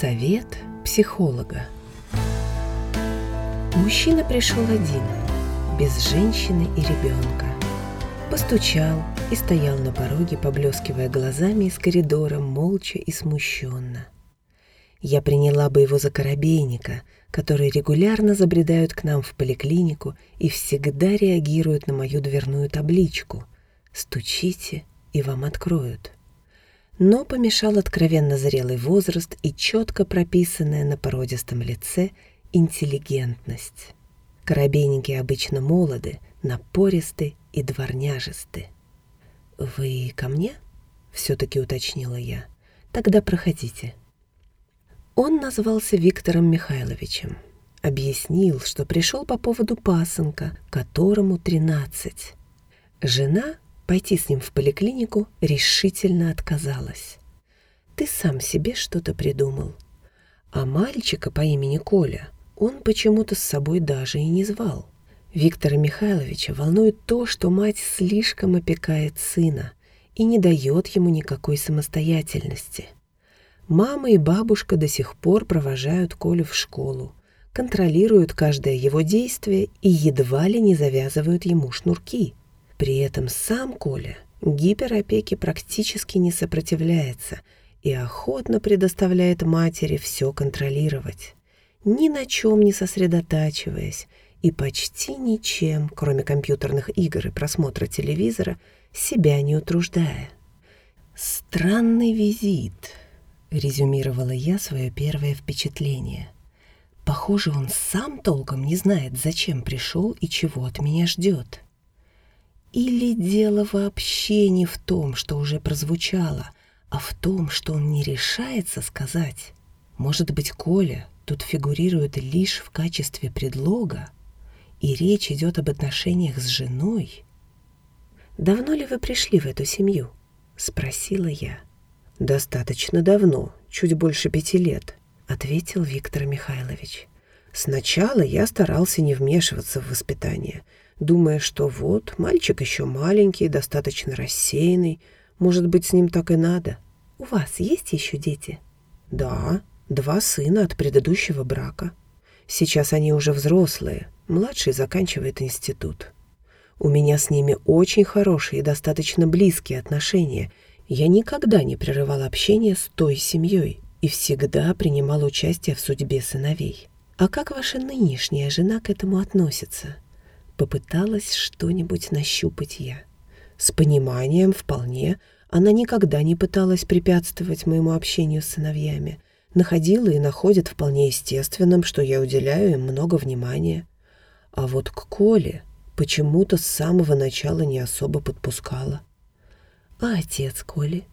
Совет психолога. Мужчина пришел один, без женщины и ребенка. Постучал и стоял на пороге, поблескивая глазами из коридора, молча и смущенно. Я приняла бы его за коробейника, которые регулярно забредают к нам в поликлинику и всегда реагируют на мою дверную табличку «Стучите, и вам откроют». Но помешал откровенно зрелый возраст и четко прописанная на породистом лице интеллигентность. Коробейники обычно молоды, напористы и дворняжисты. «Вы ко мне?» — все-таки уточнила я. «Тогда проходите». Он назвался Виктором Михайловичем. Объяснил, что пришел по поводу пасынка, которому тринадцать. Жена пойти с ним в поликлинику решительно отказалась. «Ты сам себе что-то придумал». А мальчика по имени Коля он почему-то с собой даже и не звал. Виктора Михайловича волнует то, что мать слишком опекает сына и не дает ему никакой самостоятельности – Мама и бабушка до сих пор провожают Колю в школу, контролируют каждое его действие и едва ли не завязывают ему шнурки. При этом сам Коля гиперопеке практически не сопротивляется и охотно предоставляет матери все контролировать, ни на чем не сосредотачиваясь и почти ничем, кроме компьютерных игр и просмотра телевизора, себя не утруждая. Странный визит —— резюмировала я свое первое впечатление. «Похоже, он сам толком не знает, зачем пришел и чего от меня ждет. Или дело вообще не в том, что уже прозвучало, а в том, что он не решается сказать. Может быть, Коля тут фигурирует лишь в качестве предлога, и речь идет об отношениях с женой?» «Давно ли вы пришли в эту семью?» — спросила я. «Достаточно давно, чуть больше пяти лет», — ответил Виктор Михайлович. «Сначала я старался не вмешиваться в воспитание, думая, что вот, мальчик еще маленький, достаточно рассеянный, может быть, с ним так и надо». «У вас есть еще дети?» «Да, два сына от предыдущего брака. Сейчас они уже взрослые, младший заканчивает институт. У меня с ними очень хорошие и достаточно близкие отношения — я никогда не прерывал общение с той семьей и всегда принимал участие в судьбе сыновей. А как ваша нынешняя жена к этому относится? Попыталась что-нибудь нащупать я. С пониманием вполне. Она никогда не пыталась препятствовать моему общению с сыновьями. Находила и находит вполне естественным, что я уделяю им много внимания. А вот к Коле почему-то с самого начала не особо подпускала. А отец Коли?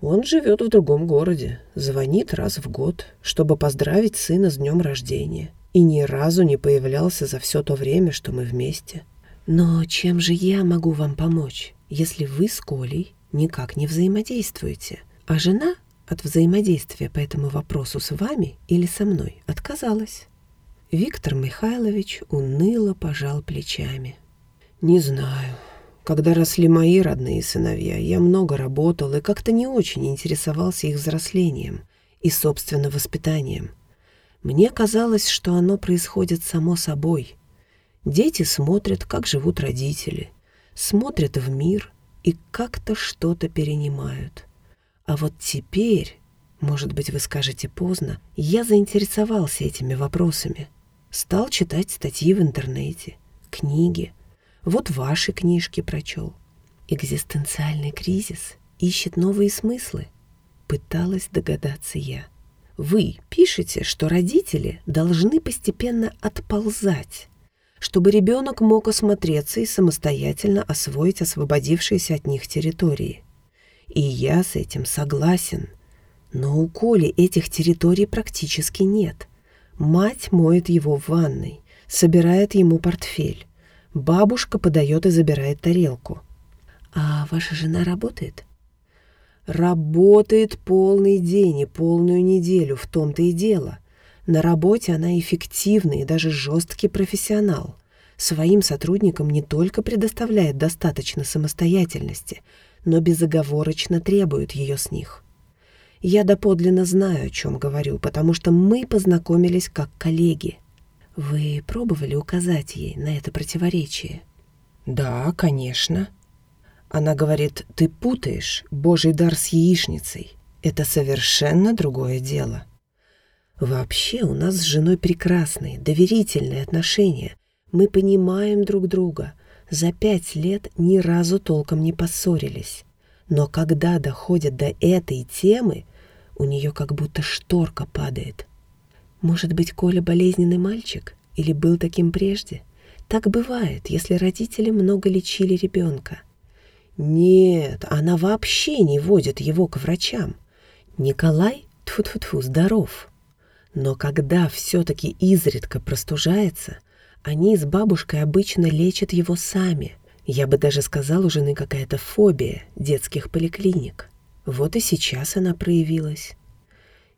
Он живет в другом городе, звонит раз в год, чтобы поздравить сына с днем рождения. И ни разу не появлялся за все то время, что мы вместе. Но чем же я могу вам помочь, если вы с Колей никак не взаимодействуете, а жена от взаимодействия по этому вопросу с вами или со мной отказалась? Виктор Михайлович уныло пожал плечами. «Не знаю. Когда росли мои родные сыновья, я много работал и как-то не очень интересовался их взрослением и, собственно, воспитанием. Мне казалось, что оно происходит само собой. Дети смотрят, как живут родители, смотрят в мир и как-то что-то перенимают. А вот теперь, может быть, вы скажете поздно, я заинтересовался этими вопросами. Стал читать статьи в интернете, книги, вот ваши книжки прочел. Экзистенциальный кризис ищет новые смыслы. Пыталась догадаться я. Вы пишете, что родители должны постепенно отползать, чтобы ребенок мог осмотреться и самостоятельно освоить освободившиеся от них территории. И я с этим согласен. Но у Коли этих территорий практически нет. Мать моет его в ванной, собирает ему портфель. Бабушка подает и забирает тарелку. «А ваша жена работает?» «Работает полный день и полную неделю, в том-то и дело. На работе она эффективный и даже жесткий профессионал. Своим сотрудникам не только предоставляет достаточно самостоятельности, но безоговорочно требует ее с них. Я доподлинно знаю, о чем говорю, потому что мы познакомились как коллеги. Вы пробовали указать ей на это противоречие? Да, конечно. Она говорит, ты путаешь Божий дар с яичницей. Это совершенно другое дело. Вообще у нас с женой прекрасные, доверительные отношения. Мы понимаем друг друга. За пять лет ни разу толком не поссорились. Но когда доходят до этой темы, у нее как будто шторка падает. Может быть, Коля болезненный мальчик? Или был таким прежде? Так бывает, если родители много лечили ребенка. Нет, она вообще не водит его к врачам. Николай, тфу тфу тфу здоров. Но когда все-таки изредка простужается, они с бабушкой обычно лечат его сами. Я бы даже сказал, у жены какая-то фобия детских поликлиник. Вот и сейчас она проявилась.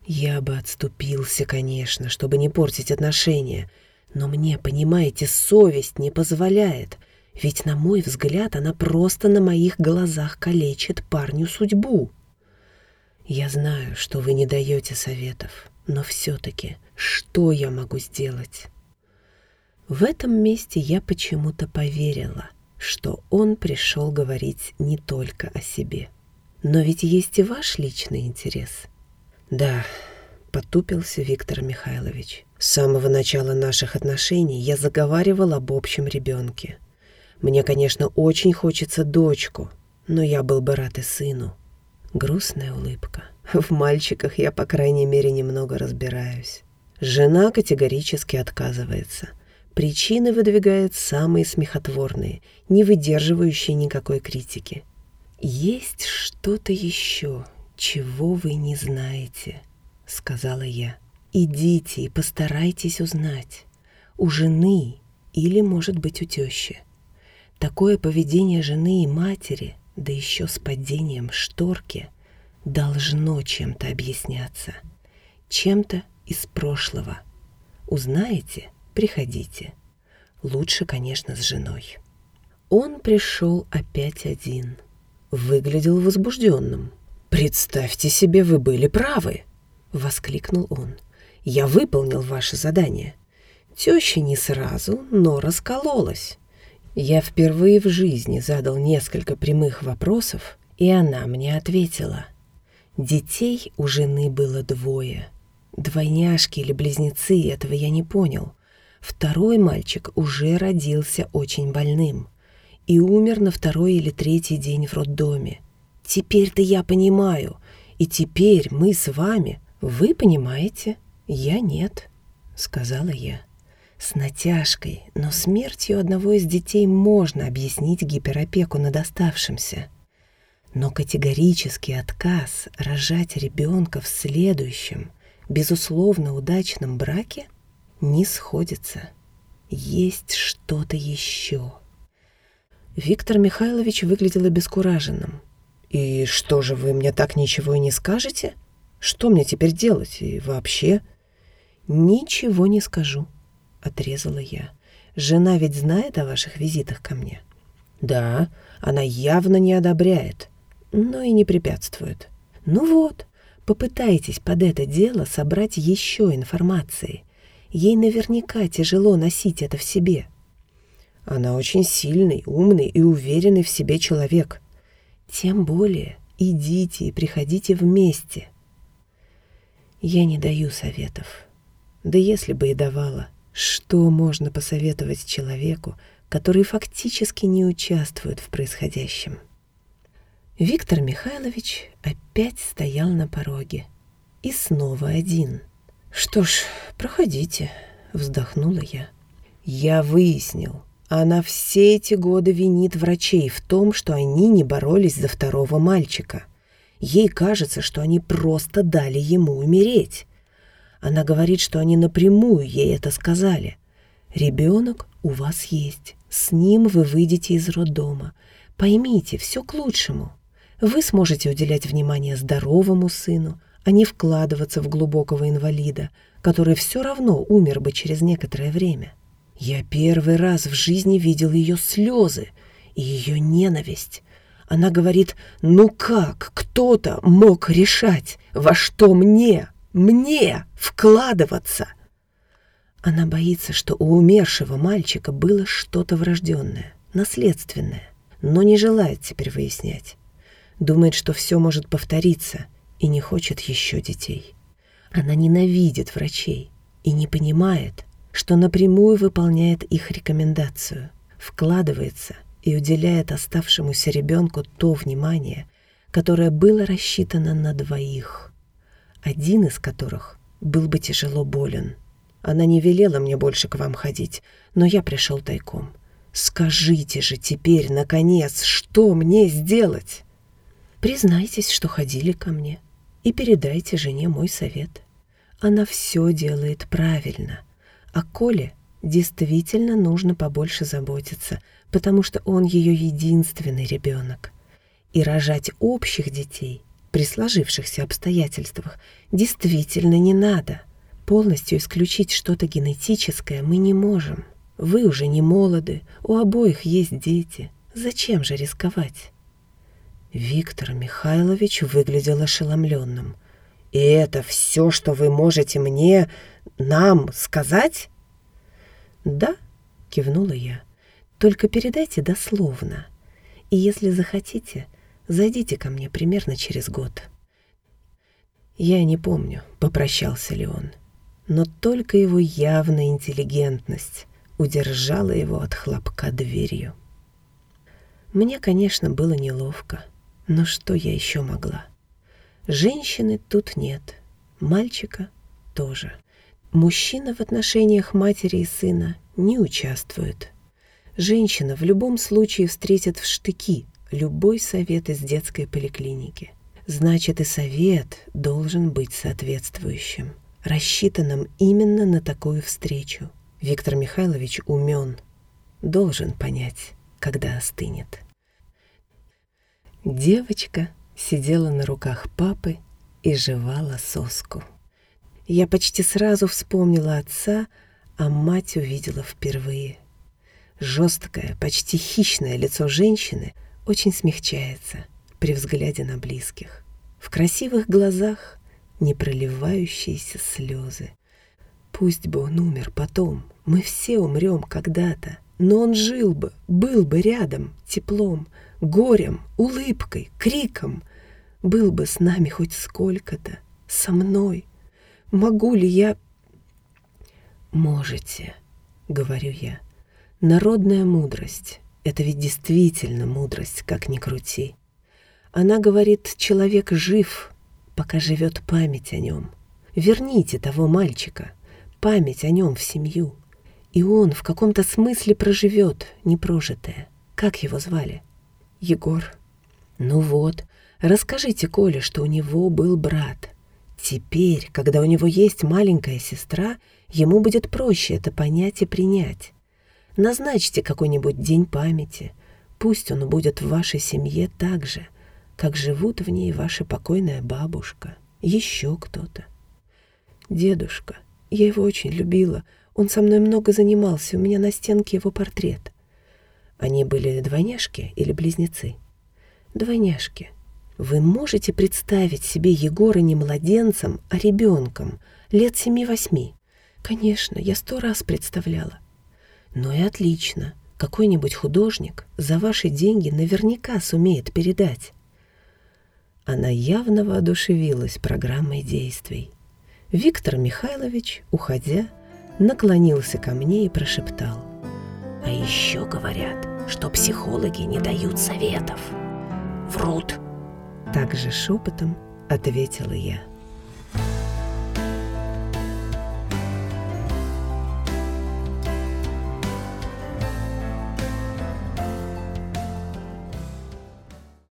Я бы отступился, конечно, чтобы не портить отношения, но мне, понимаете, совесть не позволяет, ведь, на мой взгляд, она просто на моих глазах калечит парню судьбу. Я знаю, что вы не даете советов, но все-таки что я могу сделать? В этом месте я почему-то поверила, что он пришел говорить не только о себе. Но ведь есть и ваш личный интерес. Да, потупился Виктор Михайлович. С самого начала наших отношений я заговаривал об общем ребенке. Мне, конечно, очень хочется дочку, но я был бы рад и сыну. Грустная улыбка. В мальчиках я, по крайней мере, немного разбираюсь. Жена категорически отказывается. Причины выдвигает самые смехотворные, не выдерживающие никакой критики. Есть что-то еще, чего вы не знаете, сказала я. Идите и постарайтесь узнать. У жены или, может быть, у тещи. Такое поведение жены и матери, да еще с падением шторки, должно чем-то объясняться. Чем-то из прошлого. Узнаете? Приходите. Лучше, конечно, с женой. Он пришел опять один. Выглядел возбужденным. «Представьте себе, вы были правы!» — воскликнул он. Я выполнил ваше задание. Теща не сразу, но раскололась. Я впервые в жизни задал несколько прямых вопросов, и она мне ответила. Детей у жены было двое. Двойняшки или близнецы, этого я не понял. Второй мальчик уже родился очень больным и умер на второй или третий день в роддоме. Теперь-то я понимаю, и теперь мы с вами, вы понимаете, «Я нет», — сказала я. С натяжкой, но смертью одного из детей можно объяснить гиперопеку над оставшимся. Но категорический отказ рожать ребенка в следующем, безусловно удачном браке не сходится. Есть что-то еще. Виктор Михайлович выглядел обескураженным. «И что же, вы мне так ничего и не скажете? Что мне теперь делать? И вообще...» «Ничего не скажу», — отрезала я. «Жена ведь знает о ваших визитах ко мне?» «Да, она явно не одобряет, но и не препятствует. Ну вот, попытайтесь под это дело собрать еще информации. Ей наверняка тяжело носить это в себе». Она очень сильный, умный и уверенный в себе человек. Тем более идите и приходите вместе. Я не даю советов. Да если бы и давала, что можно посоветовать человеку, который фактически не участвует в происходящем? Виктор Михайлович опять стоял на пороге. И снова один. «Что ж, проходите», — вздохнула я. «Я выяснил, она все эти годы винит врачей в том, что они не боролись за второго мальчика. Ей кажется, что они просто дали ему умереть. Она говорит, что они напрямую ей это сказали. «Ребенок у вас есть. С ним вы выйдете из роддома. Поймите, все к лучшему. Вы сможете уделять внимание здоровому сыну, а не вкладываться в глубокого инвалида, который все равно умер бы через некоторое время. Я первый раз в жизни видел ее слезы и ее ненависть. Она говорит, ну как кто-то мог решать, Во что мне, мне вкладываться? Она боится, что у умершего мальчика было что-то врожденное, наследственное, но не желает теперь выяснять. Думает, что все может повториться и не хочет еще детей. Она ненавидит врачей и не понимает, что напрямую выполняет их рекомендацию, вкладывается и уделяет оставшемуся ребенку то внимание, которое было рассчитано на двоих, один из которых был бы тяжело болен. Она не велела мне больше к вам ходить, но я пришел тайком. Скажите же теперь, наконец, что мне сделать? Признайтесь, что ходили ко мне, и передайте жене мой совет. Она все делает правильно, а Коле действительно нужно побольше заботиться, потому что он ее единственный ребенок. И рожать общих детей при сложившихся обстоятельствах действительно не надо. Полностью исключить что-то генетическое мы не можем. Вы уже не молоды, у обоих есть дети. Зачем же рисковать? Виктор Михайлович выглядел ошеломленным. «И это все, что вы можете мне, нам сказать?» «Да», — кивнула я, — «только передайте дословно. И если захотите, зайдите ко мне примерно через год». Я не помню, попрощался ли он, но только его явная интеллигентность удержала его от хлопка дверью. Мне, конечно, было неловко, но что я еще могла? Женщины тут нет, мальчика тоже. Мужчина в отношениях матери и сына не участвует. Женщина в любом случае встретит в штыки любой совет из детской поликлиники. Значит, и совет должен быть соответствующим, рассчитанным именно на такую встречу. Виктор Михайлович умен, должен понять, когда остынет. Девочка сидела на руках папы и жевала соску. Я почти сразу вспомнила отца, а мать увидела впервые. Жесткое, почти хищное лицо женщины очень смягчается при взгляде на близких. В красивых глазах не проливающиеся слезы. Пусть бы он умер потом, мы все умрем когда-то, но он жил бы, был бы рядом, теплом, горем, улыбкой, криком, был бы с нами хоть сколько-то, со мной — Могу ли я... Можете, говорю я. Народная мудрость — это ведь действительно мудрость, как ни крути. Она говорит, человек жив, пока живет память о нем. Верните того мальчика, память о нем в семью. И он в каком-то смысле проживет непрожитое. Как его звали? Егор. Ну вот, расскажите Коле, что у него был брат — Теперь, когда у него есть маленькая сестра, ему будет проще это понять и принять. Назначьте какой-нибудь день памяти. Пусть он будет в вашей семье так же, как живут в ней ваша покойная бабушка, еще кто-то. Дедушка, я его очень любила. Он со мной много занимался, у меня на стенке его портрет. Они были двойняшки или близнецы? Двойняшки. Вы можете представить себе Егора не младенцем, а ребенком, лет семи-восьми? Конечно, я сто раз представляла. Ну и отлично. Какой-нибудь художник за ваши деньги наверняка сумеет передать. Она явно воодушевилась программой действий. Виктор Михайлович, уходя, наклонился ко мне и прошептал. «А еще говорят, что психологи не дают советов. Врут!» Также шепотом ответила я.